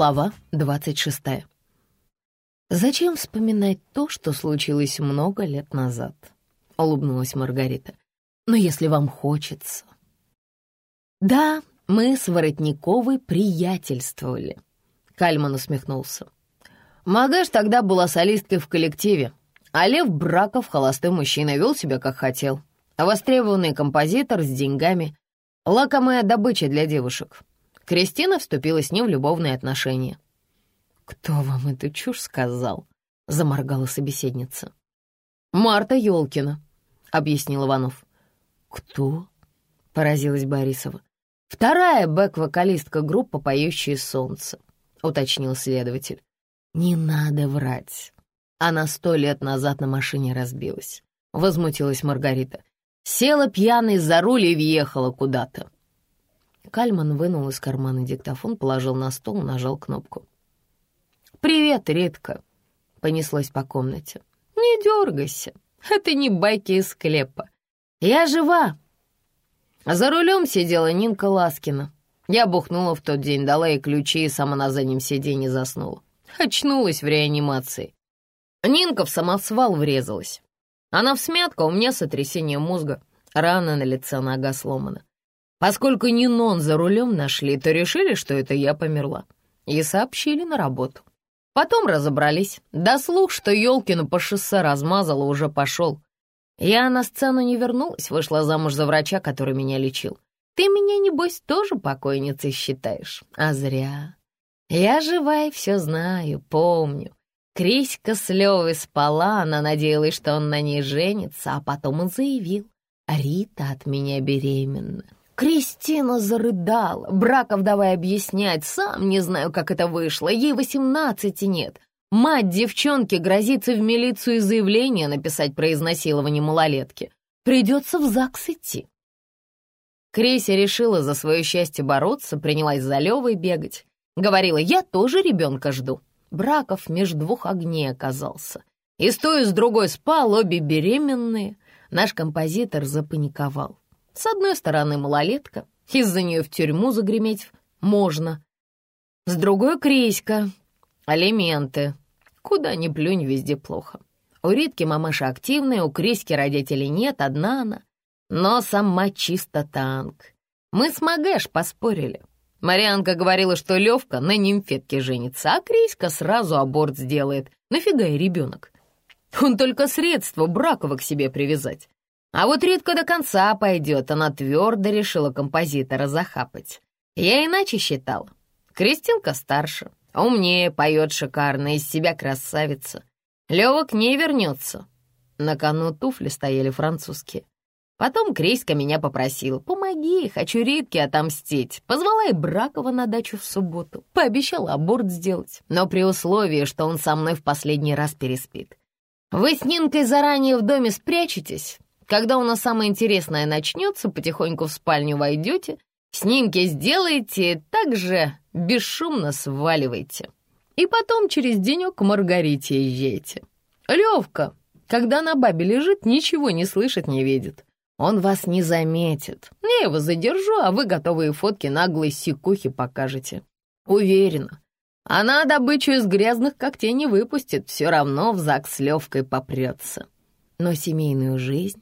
Глава двадцать шестая. «Зачем вспоминать то, что случилось много лет назад?» — улыбнулась Маргарита. «Но если вам хочется...» «Да, мы с Воротниковой приятельствовали», — Кальман усмехнулся. «Магаш тогда была солисткой в коллективе, а Лев Браков, холостым мужчина, вел себя как хотел. Востребованный композитор с деньгами, лакомая добыча для девушек». Кристина вступила с ним в любовные отношения. «Кто вам эту чушь сказал?» — заморгала собеседница. «Марта Ёлкина», — объяснил Иванов. «Кто?» — поразилась Борисова. «Вторая бэк-вокалистка группы «Поющие солнце», — уточнил следователь. «Не надо врать. Она сто лет назад на машине разбилась», — возмутилась Маргарита. «Села пьяной за руль и въехала куда-то». Кальман вынул из кармана диктофон, положил на стол, нажал кнопку. «Привет, Ритка!» — понеслось по комнате. «Не дергайся, это не байки из склепа. Я жива!» За рулем сидела Нинка Ласкина. Я бухнула в тот день, дала ей ключи и сама на заднем сиденье заснула. Очнулась в реанимации. Нинка в самосвал врезалась. Она в смятку, а у меня сотрясение мозга. Рана на лице, нога сломана. Поскольку Нинон за рулем нашли, то решили, что это я померла. И сообщили на работу. Потом разобрались. Да слух, что Ёлкину по шоссе размазала, уже пошел. Я на сцену не вернулась, вышла замуж за врача, который меня лечил. Ты меня, небось, тоже покойницей считаешь? А зря. Я жива и все знаю, помню. Криська с Левой спала, она надеялась, что он на ней женится, а потом он заявил, Рита от меня беременна. Кристина зарыдала. Браков давай объяснять, сам не знаю, как это вышло. Ей восемнадцати нет. Мать девчонки грозится в милицию заявление написать про изнасилование малолетки. Придется в ЗАГС идти. Креся решила за свое счастье бороться, принялась за Левой бегать. Говорила, я тоже ребенка жду. Браков между двух огней оказался. И с той, и с другой спал, обе беременные. Наш композитор запаниковал. С одной стороны, малолетка, из-за нее в тюрьму загреметь можно. С другой — Криська, алименты. Куда ни плюнь, везде плохо. У Ритки мамаша активная, у Криськи родителей нет, одна она. Но сама чисто танк. Мы с Магэш поспорили. Марианка говорила, что Левка на нимфетке женится, а Криська сразу аборт сделает. Нафига и ребенок? Он только средства Бракова к себе привязать. А вот Ритка до конца пойдет, она твердо решила композитора захапать. Я иначе считала. Кристинка старше, умнее, поет шикарно, из себя красавица. Лёва к ней вернется. На кону туфли стояли французские. Потом Криська меня попросила, помоги, хочу Ритке отомстить. Позвала и Бракова на дачу в субботу. Пообещала аборт сделать, но при условии, что он со мной в последний раз переспит. Вы с Нинкой заранее в доме спрячетесь, когда у нас самое интересное начнется, потихоньку в спальню войдете, снимки сделаете, так же бесшумно сваливайте. И потом через денек к Маргарите езжайте. Левка, когда на бабе лежит, ничего не слышит, не видит. Он вас не заметит. Я его задержу, а вы готовые фотки наглой сикухи покажете. Уверена. Она добычу из грязных когтей не выпустит, все равно в ЗАГС с Левкой попрется. Но семейную жизнь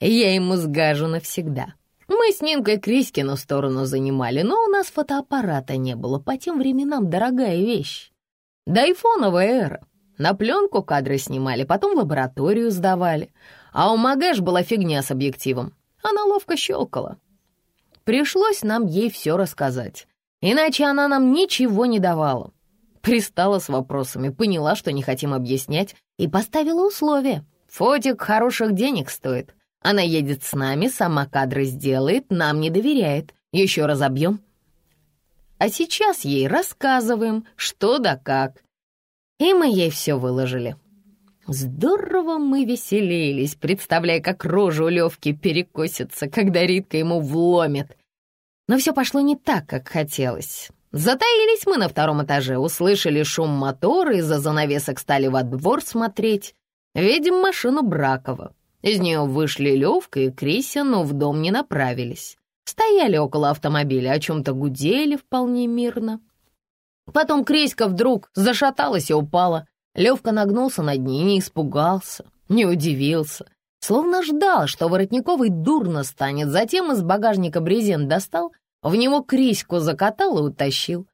я ему сгажу навсегда. Мы с Нинкой Крискину сторону занимали, но у нас фотоаппарата не было, по тем временам дорогая вещь. Да айфоновая эра. На пленку кадры снимали, потом в лабораторию сдавали. А у Магэш была фигня с объективом. Она ловко щелкала. Пришлось нам ей все рассказать. Иначе она нам ничего не давала. Пристала с вопросами, поняла, что не хотим объяснять, и поставила условие. Фотик хороших денег стоит. Она едет с нами, сама кадры сделает, нам не доверяет. Еще разобьем. А сейчас ей рассказываем, что да как. И мы ей все выложили. Здорово мы веселились, представляя, как рожа у Левки перекосится, когда Ритка ему вломит. Но все пошло не так, как хотелось. Затаились мы на втором этаже, услышали шум мотора, из-за занавесок стали во двор смотреть. Видим машину Бракова. Из нее вышли Левка и Крися, но в дом не направились. Стояли около автомобиля, о чем-то гудели вполне мирно. Потом Креська вдруг зашаталась и упала. Левка нагнулся над ней не испугался, не удивился. Словно ждал, что Воротниковый дурно станет, затем из багажника брезент достал, в него Криську закатал и утащил.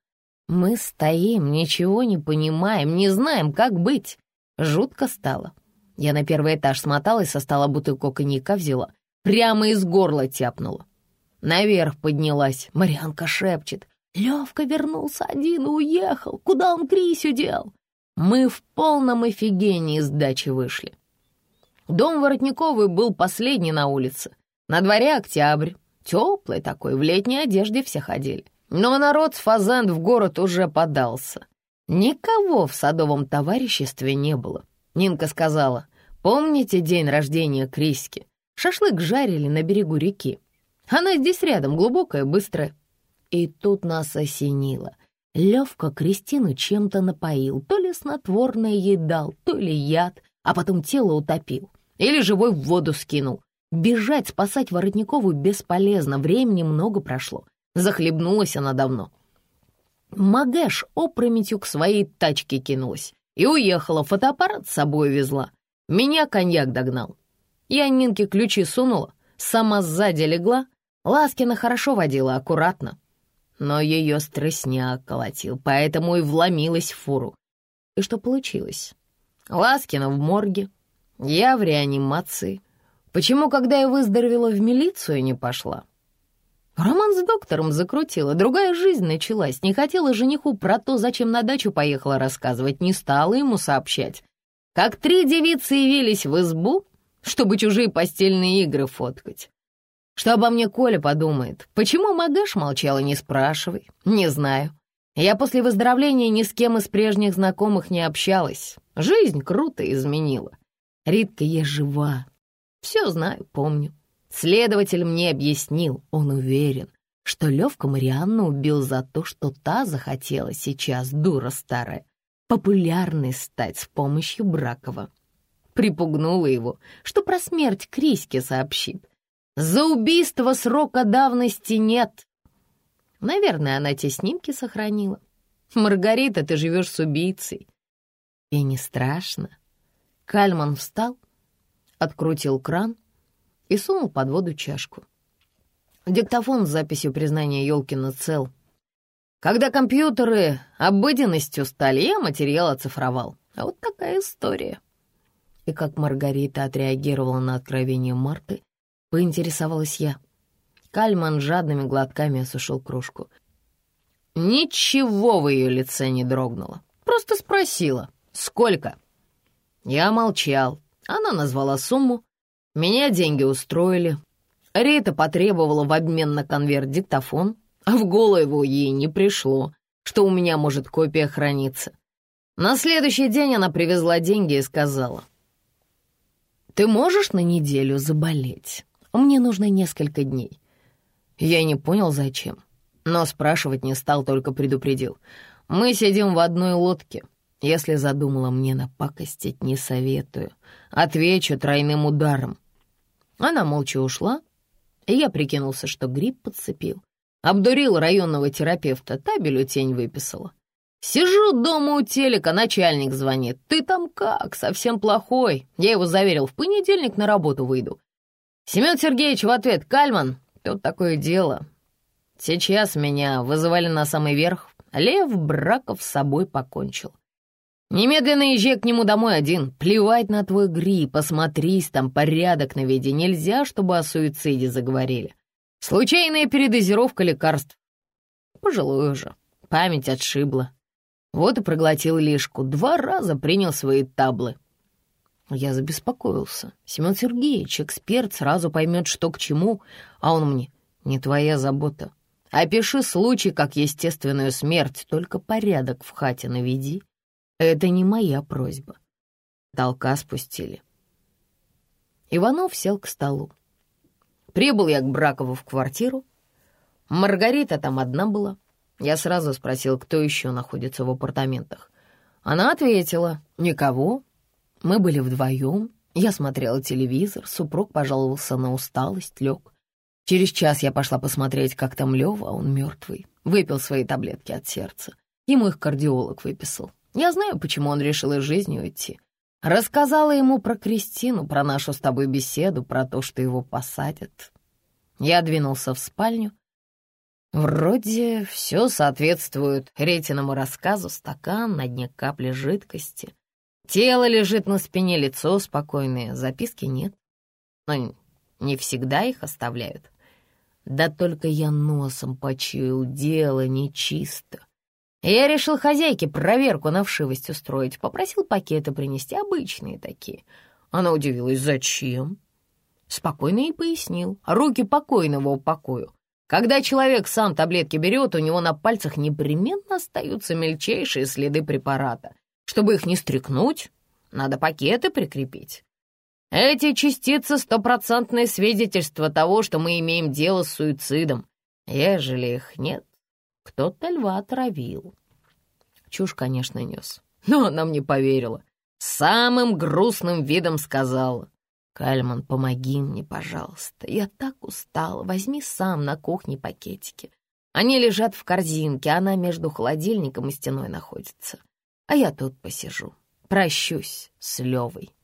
Мы стоим, ничего не понимаем, не знаем, как быть. Жутко стало. Я на первый этаж смоталась, со стола бутылку коньяка взяла. Прямо из горла тяпнула. Наверх поднялась. Марианка шепчет. Левка вернулся один и уехал. Куда он Крисю дел? Мы в полном офигении с дачи вышли. Дом Воротниковой был последний на улице. На дворе октябрь. Теплый такой, в летней одежде все ходили. Но народ с фазант в город уже подался. Никого в садовом товариществе не было. Нинка сказала, помните день рождения Криськи? Шашлык жарили на берегу реки. Она здесь рядом, глубокая, быстрая. И тут нас осенило. Левка Кристину чем-то напоил, то ли снотворное ей дал, то ли яд, а потом тело утопил. Или живой в воду скинул. Бежать, спасать Воротникову бесполезно, времени много прошло. Захлебнулась она давно. Магэш опрометью к своей тачке кинулась и уехала, фотоаппарат с собой везла. Меня коньяк догнал. Я Нинке ключи сунула, сама сзади легла. Ласкина хорошо водила, аккуратно. Но ее стресняк колотил, поэтому и вломилась в фуру. И что получилось? Ласкина в морге, я в реанимации. Почему, когда я выздоровела, в милицию не пошла? Роман с доктором закрутила, другая жизнь началась. Не хотела жениху про то, зачем на дачу поехала рассказывать, не стала ему сообщать. Как три девицы явились в избу, чтобы чужие постельные игры фоткать. Что обо мне Коля подумает? Почему Магаш молчала, не спрашивай. Не знаю. Я после выздоровления ни с кем из прежних знакомых не общалась. Жизнь круто изменила. Ритка, я жива. Все знаю, помню. Следователь мне объяснил, он уверен, что Левка Марианну убил за то, что та захотела сейчас, дура старая, популярной стать с помощью Бракова припугнула его, что про смерть Криське сообщит. За убийство срока давности нет. Наверное, она те снимки сохранила. Маргарита, ты живешь с убийцей. И не страшно. Кальман встал, открутил кран и сунул под воду чашку. Диктофон с записью признания Ёлкина цел. Когда компьютеры обыденностью стали, я материал оцифровал. А вот такая история и как Маргарита отреагировала на откровение Марты, поинтересовалась я. Кальман жадными глотками осушил кружку. Ничего в ее лице не дрогнуло. Просто спросила, сколько? Я молчал. Она назвала сумму. Меня деньги устроили. Рита потребовала в обмен на конверт диктофон, а в голову ей не пришло, что у меня может копия храниться. На следующий день она привезла деньги и сказала, ты можешь на неделю заболеть? Мне нужно несколько дней». Я не понял, зачем, но спрашивать не стал, только предупредил. «Мы сидим в одной лодке. Если задумала мне напакостить, не советую. Отвечу тройным ударом». Она молча ушла, и я прикинулся, что грипп подцепил. Обдурил районного терапевта, та бюллетень выписала. Сижу дома у телека, начальник звонит. «Ты там как? Совсем плохой». Я его заверил, в понедельник на работу выйду. Семен Сергеевич в ответ, «Кальман, тут такое дело. Сейчас меня вызывали на самый верх. Лев Браков с собой покончил. Немедленно езжай к нему домой один. Плевать на твой грипп, посмотрись, там порядок на виде. Нельзя, чтобы о суициде заговорили. Случайная передозировка лекарств. Пожилой уже, память отшибла. Вот и проглотил лишку, два раза принял свои таблы. Я забеспокоился. Семен Сергеевич, эксперт, сразу поймет, что к чему, а он мне «Не твоя забота. Опиши случай как естественную смерть, только порядок в хате наведи. Это не моя просьба». Толка спустили. Иванов сел к столу. Прибыл я к Бракову в квартиру. Маргарита там одна была. Я сразу спросил, кто еще находится в апартаментах. Она ответила, никого. Мы были вдвоем. Я смотрела телевизор, супруг пожаловался на усталость, лег. Через час я пошла посмотреть, как там Лева, а он мертвый. Выпил свои таблетки от сердца. Ему их кардиолог выписал. Я знаю, почему он решил из жизни уйти. Рассказала ему про Кристину, про нашу с тобой беседу, про то, что его посадят. Я двинулся в спальню. Вроде все соответствует Ретиному рассказу. Стакан, на дне капли жидкости. Тело лежит на спине, лицо спокойное, записки нет. Но не всегда их оставляют. Да только я носом почуял, дело нечисто. Я решил хозяйке проверку на вшивость устроить, попросил пакеты принести, обычные такие. Она удивилась, зачем? Спокойно ей пояснил, руки покойного упокою. Когда человек сам таблетки берет, у него на пальцах непременно остаются мельчайшие следы препарата. Чтобы их не стряхнуть, надо пакеты прикрепить. Эти частицы — стопроцентное свидетельство того, что мы имеем дело с суицидом. Ежели их нет, кто-то льва отравил. Чушь, конечно, нес, но она мне поверила. Самым грустным видом сказала. «Кальман, помоги мне, пожалуйста. Я так устала. Возьми сам на кухне пакетики. Они лежат в корзинке, она между холодильником и стеной находится. А я тут посижу. Прощусь с Левой».